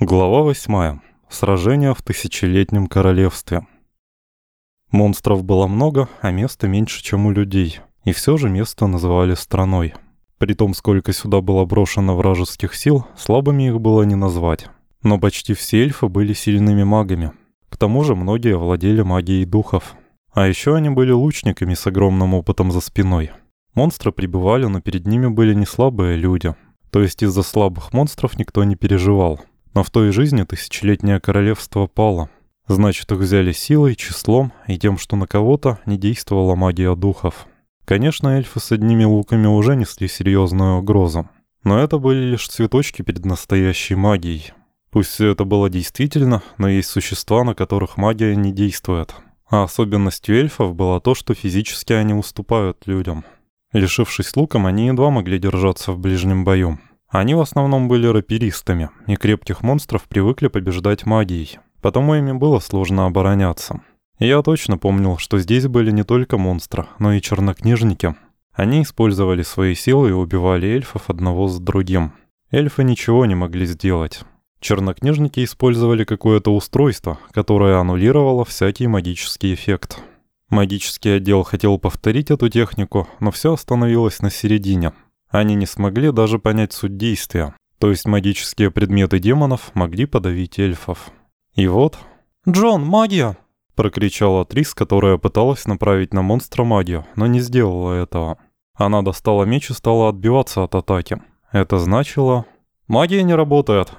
Глава 8. Сражение в Тысячелетнем Королевстве. Монстров было много, а места меньше, чем у людей. И все же место называли страной. При том, сколько сюда было брошено вражеских сил, слабыми их было не назвать. Но почти все эльфы были сильными магами. К тому же многие владели магией духов. А еще они были лучниками с огромным опытом за спиной. Монстры прибывали, но перед ними были не слабые люди. То есть из-за слабых монстров никто не переживал. Но в той жизни тысячелетнее королевство пало. Значит, их взяли силой, числом и тем, что на кого-то не действовала магия духов. Конечно, эльфы с одними луками уже несли серьезную угрозу. Но это были лишь цветочки перед настоящей магией. Пусть все это было действительно, но есть существа, на которых магия не действует. А особенностью эльфов было то, что физически они уступают людям. Лишившись луком, они едва могли держаться в ближнем бою. Они в основном были раперистами, и крепких монстров привыкли побеждать магией, потому ими было сложно обороняться. я точно помнил, что здесь были не только монстры, но и чернокнижники. Они использовали свои силы и убивали эльфов одного с другим. Эльфы ничего не могли сделать. Чернокнижники использовали какое-то устройство, которое аннулировало всякий магический эффект. Магический отдел хотел повторить эту технику, но все остановилось на середине – они не смогли даже понять суть действия, то есть магические предметы демонов могли подавить эльфов. И вот... «Джон, магия!» — прокричала Трис, которая пыталась направить на монстра магию, но не сделала этого. Она достала меч и стала отбиваться от атаки. Это значило... «Магия не работает!»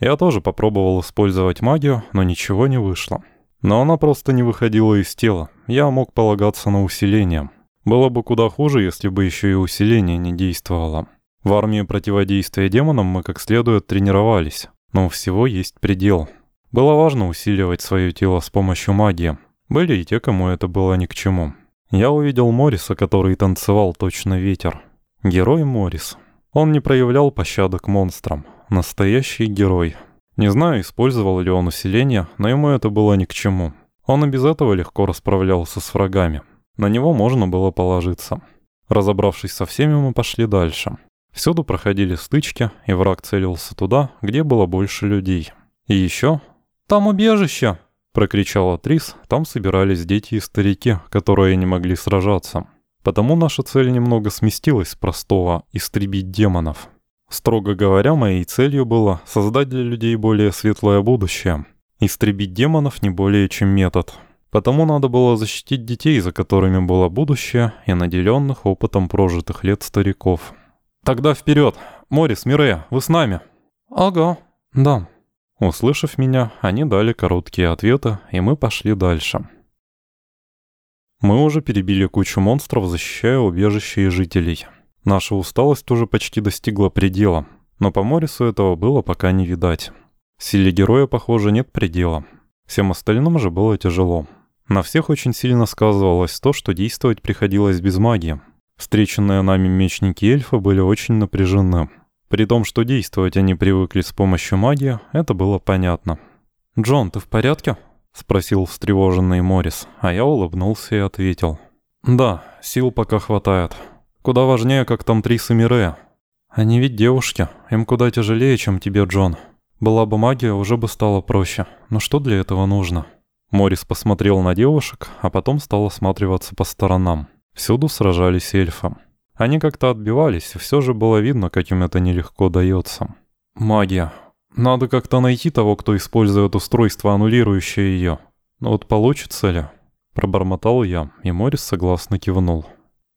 Я тоже попробовал использовать магию, но ничего не вышло. Но она просто не выходила из тела. Я мог полагаться на усиление. Было бы куда хуже, если бы еще и усиление не действовало. В армии противодействия демонам мы как следует тренировались, но у всего есть предел. Было важно усиливать свое тело с помощью магии. Были и те, кому это было ни к чему. Я увидел Морриса, который танцевал точно ветер. Герой Моррис. Он не проявлял пощады к монстрам. Настоящий герой. Не знаю, использовал ли он усиление, но ему это было ни к чему. Он и без этого легко расправлялся с врагами. На него можно было положиться. Разобравшись со всеми, мы пошли дальше. Всюду проходили стычки, и враг целился туда, где было больше людей. И еще... «Там убежище!» — прокричала Трис. Там собирались дети и старики, которые не могли сражаться. Потому наша цель немного сместилась с простого «истребить демонов». Строго говоря, моей целью было создать для людей более светлое будущее. Истребить демонов не более чем метод — Потому надо было защитить детей, за которыми было будущее, и наделенных опытом прожитых лет стариков. «Тогда вперед! Морис, Мирея, вы с нами?» «Ага, да». Услышав меня, они дали короткие ответы, и мы пошли дальше. Мы уже перебили кучу монстров, защищая убежище и жителей. Наша усталость уже почти достигла предела, но по Морису этого было пока не видать. Силе героя, похоже, нет предела. Всем остальным же было тяжело. На всех очень сильно сказывалось то, что действовать приходилось без магии. Встреченные нами мечники эльфа были очень напряжены. При том, что действовать они привыкли с помощью магии, это было понятно. «Джон, ты в порядке?» — спросил встревоженный Моррис, а я улыбнулся и ответил. «Да, сил пока хватает. Куда важнее, как там Трис и Мирея. Они ведь девушки, им куда тяжелее, чем тебе, Джон. Была бы магия, уже бы стало проще. Но что для этого нужно?» Морис посмотрел на девушек, а потом стал осматриваться по сторонам. Всюду сражались эльфы. Они как-то отбивались, и все же было видно, как им это нелегко дается. «Магия. Надо как-то найти того, кто использует устройство, аннулирующее ее. Но вот получится ли?» Пробормотал я, и Морис согласно кивнул.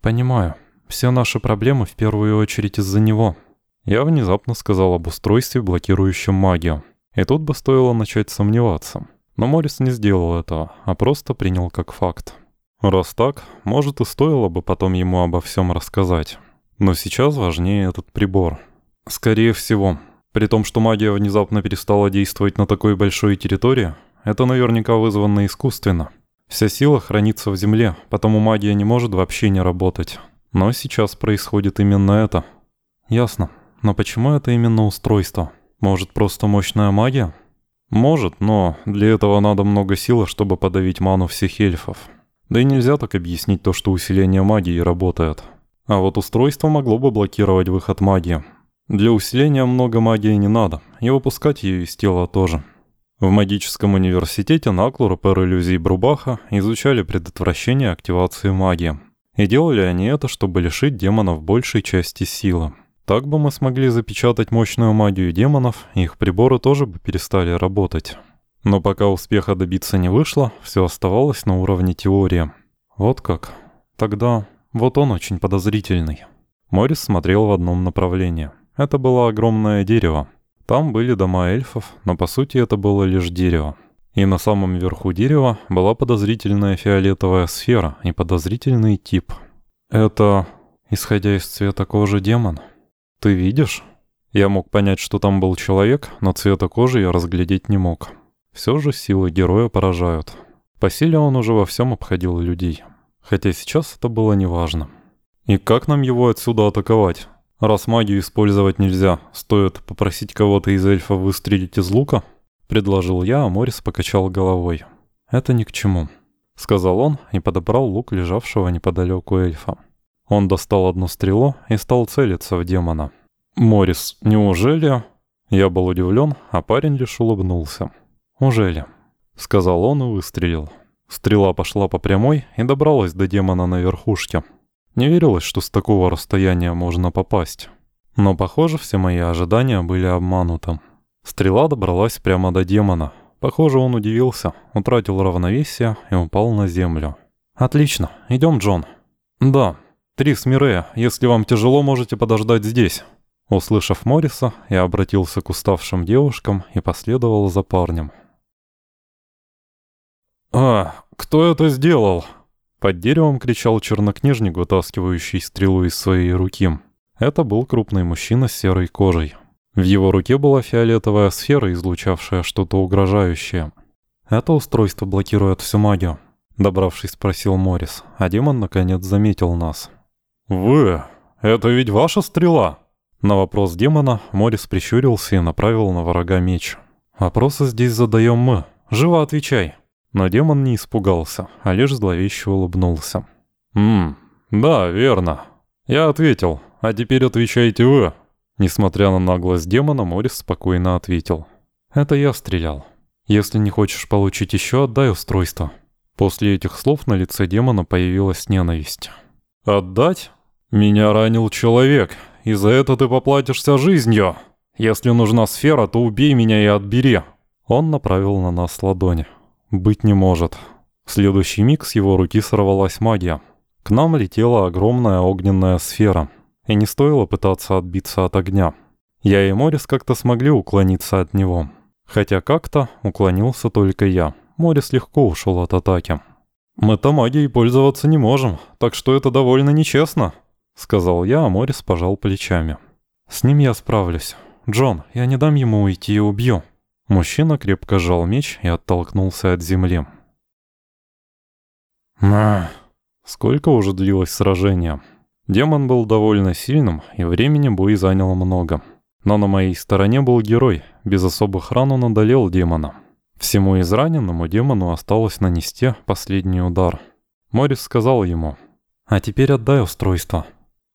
«Понимаю. Все наши проблемы в первую очередь из-за него». Я внезапно сказал об устройстве, блокирующем магию. И тут бы стоило начать сомневаться. Но Моррис не сделал этого, а просто принял как факт. Раз так, может и стоило бы потом ему обо всем рассказать. Но сейчас важнее этот прибор. Скорее всего, при том, что магия внезапно перестала действовать на такой большой территории, это наверняка вызвано искусственно. Вся сила хранится в земле, потому магия не может вообще не работать. Но сейчас происходит именно это. Ясно. Но почему это именно устройство? Может, просто мощная магия? Может, но для этого надо много силы, чтобы подавить ману всех эльфов. Да и нельзя так объяснить то, что усиление магии работает. А вот устройство могло бы блокировать выход магии. Для усиления много магии не надо, и выпускать ее из тела тоже. В магическом университете Наклура, пэр иллюзий Брубаха изучали предотвращение активации магии. И делали они это, чтобы лишить демонов большей части силы. Так бы мы смогли запечатать мощную магию демонов, их приборы тоже бы перестали работать. Но пока успеха добиться не вышло, все оставалось на уровне теории. Вот как. Тогда вот он очень подозрительный. Морис смотрел в одном направлении. Это было огромное дерево. Там были дома эльфов, но по сути это было лишь дерево. И на самом верху дерева была подозрительная фиолетовая сфера и подозрительный тип. Это, исходя из цвета кожи, демон. Ты видишь? Я мог понять, что там был человек, но цвета кожи я разглядеть не мог. Все же силы героя поражают. По силе он уже во всем обходил людей. Хотя сейчас это было неважно. И как нам его отсюда атаковать? Раз магию использовать нельзя, стоит попросить кого-то из эльфа выстрелить из лука? Предложил я, а Морис покачал головой. Это ни к чему. Сказал он и подобрал лук лежавшего неподалеку эльфа. Он достал одну стрелу и стал целиться в демона. «Морис, неужели?» Я был удивлен, а парень лишь улыбнулся. «Ужели?» Сказал он и выстрелил. Стрела пошла по прямой и добралась до демона на верхушке. Не верилось, что с такого расстояния можно попасть. Но, похоже, все мои ожидания были обмануты. Стрела добралась прямо до демона. Похоже, он удивился, утратил равновесие и упал на землю. «Отлично. Идем, Джон». «Да. Трис Мирея, если вам тяжело, можете подождать здесь». Услышав Морриса, я обратился к уставшим девушкам и последовал за парнем. «А, кто это сделал?» Под деревом кричал чернокнижник, вытаскивающий стрелу из своей руки. Это был крупный мужчина с серой кожей. В его руке была фиолетовая сфера, излучавшая что-то угрожающее. «Это устройство блокирует всю магию», — добравшись, спросил Морис, а демон наконец заметил нас. «Вы? Это ведь ваша стрела?» На вопрос демона Морис прищурился и направил на врага меч. «Вопросы здесь задаем мы. Живо отвечай!» Но демон не испугался, а лишь зловеще улыбнулся. «Ммм, да, верно. Я ответил, а теперь отвечайте вы». Несмотря на наглость демона, Морис спокойно ответил. «Это я стрелял. Если не хочешь получить еще, отдай устройство». После этих слов на лице демона появилась ненависть. «Отдать? Меня ранил человек, и за это ты поплатишься жизнью. Если нужна сфера, то убей меня и отбери». Он направил на нас ладони. Быть не может. В следующий миг с его руки сорвалась магия. К нам летела огромная огненная сфера. И не стоило пытаться отбиться от огня. Я и Морис как-то смогли уклониться от него. Хотя как-то уклонился только я. Морис легко ушел от атаки. «Мы-то магией пользоваться не можем, так что это довольно нечестно», — сказал я, а Морис пожал плечами. «С ним я справлюсь. Джон, я не дам ему уйти и убью». Мужчина крепко сжал меч и оттолкнулся от земли. На. Сколько уже длилось сражение? Демон был довольно сильным, и времени бой занял много. Но на моей стороне был герой, без особых ран он одолел демона. Всему израненному демону осталось нанести последний удар. Морис сказал ему, «А теперь отдай устройство».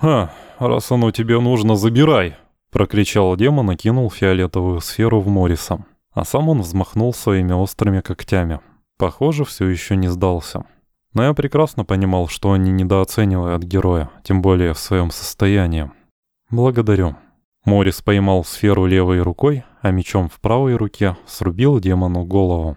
«Ха, раз оно тебе нужно, забирай!» Прокричал демон и кинул фиолетовую сферу в Мориса а сам он взмахнул своими острыми когтями. Похоже, все еще не сдался. Но я прекрасно понимал, что они недооценивают героя, тем более в своем состоянии. «Благодарю». Морис поймал сферу левой рукой, а мечом в правой руке срубил демону голову.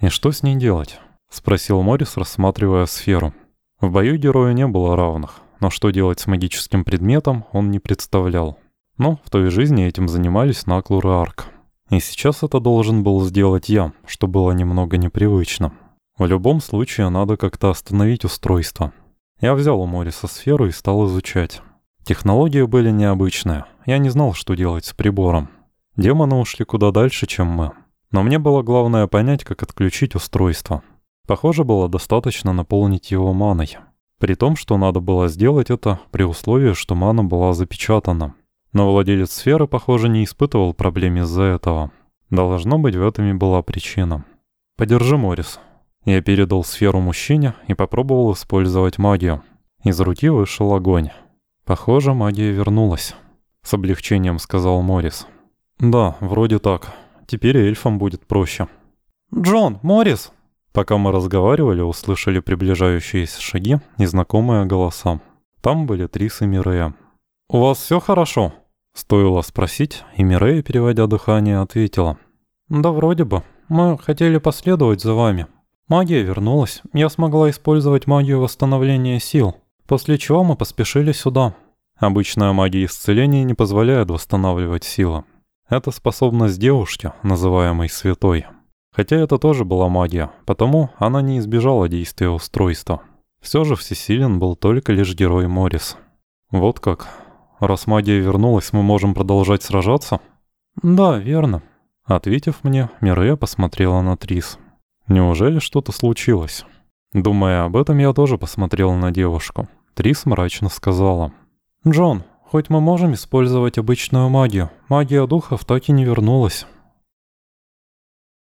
«И что с ней делать?» — спросил Морис, рассматривая сферу. В бою герою не было равных, но что делать с магическим предметом он не представлял. Но в той жизни этим занимались Наклур и Арк. И сейчас это должен был сделать я, что было немного непривычно. В любом случае, надо как-то остановить устройство. Я взял у Мориса сферу и стал изучать. Технологии были необычные. Я не знал, что делать с прибором. Демоны ушли куда дальше, чем мы. Но мне было главное понять, как отключить устройство. Похоже, было достаточно наполнить его маной. При том, что надо было сделать это при условии, что мана была запечатана. Но владелец сферы, похоже, не испытывал проблем из-за этого. Должно быть, в этом и была причина. «Подержи, Морис». Я передал сферу мужчине и попробовал использовать магию. Из руки вышел огонь. Похоже, магия вернулась. С облегчением сказал Моррис. Да, вроде так. Теперь эльфам будет проще. Джон, Моррис! Пока мы разговаривали, услышали приближающиеся шаги и знакомые голоса. Там были Трис и Мирея. «У вас все хорошо?» Стоило спросить, и Мирея, переводя дыхание, ответила. «Да вроде бы. Мы хотели последовать за вами. Магия вернулась. Я смогла использовать магию восстановления сил. После чего мы поспешили сюда». Обычная магия исцеления не позволяет восстанавливать силы. Это способность девушки, называемой святой. Хотя это тоже была магия, потому она не избежала действия устройства. Все же всесилен был только лишь герой Моррис. Вот как. Раз магия вернулась, мы можем продолжать сражаться? Да, верно. Ответив мне, Мирея посмотрела на Трис. Неужели что-то случилось? Думая об этом, я тоже посмотрел на девушку. Трис мрачно сказала. «Джон, хоть мы можем использовать обычную магию, магия духов так и не вернулась.